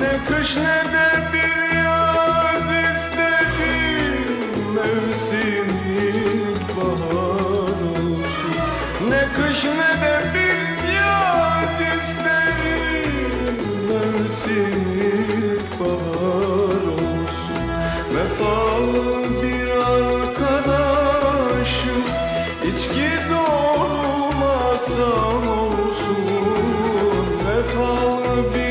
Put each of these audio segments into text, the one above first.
Ne kış ne de bir yaz isterim Mevsim ilkbahar olsun. Ne kış ne de bir yaz isterim Mevsim ilkbahar olsun. Vefalı bir arkadaşım içki dolu masam olsun. Vefalı bir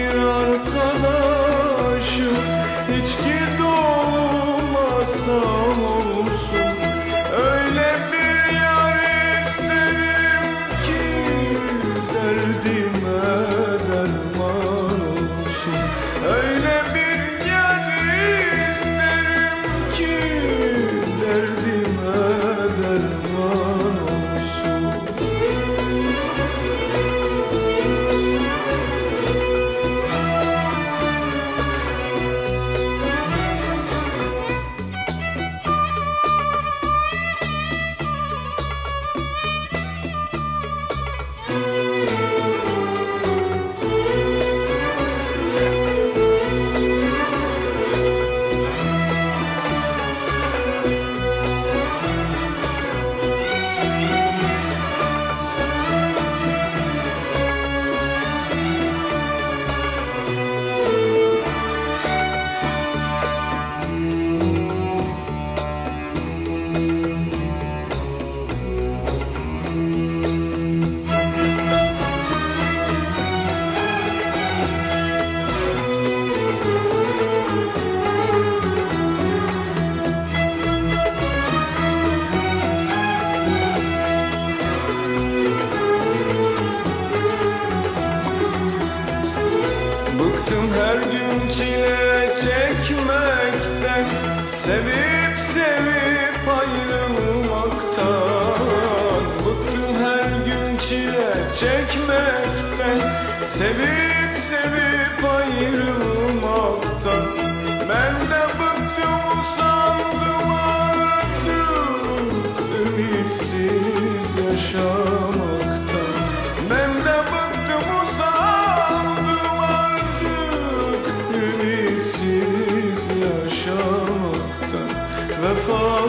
Sevip sevip ayrılmaktan Bıktım her gün çile çekmekten. Sevip sevip ayrılmaktan Ben de bıktım usandım artık Ümitsiz yaşamaktan. Ben de bıktım usandım artık Ümitsiz yaşamaktan Vefalı bir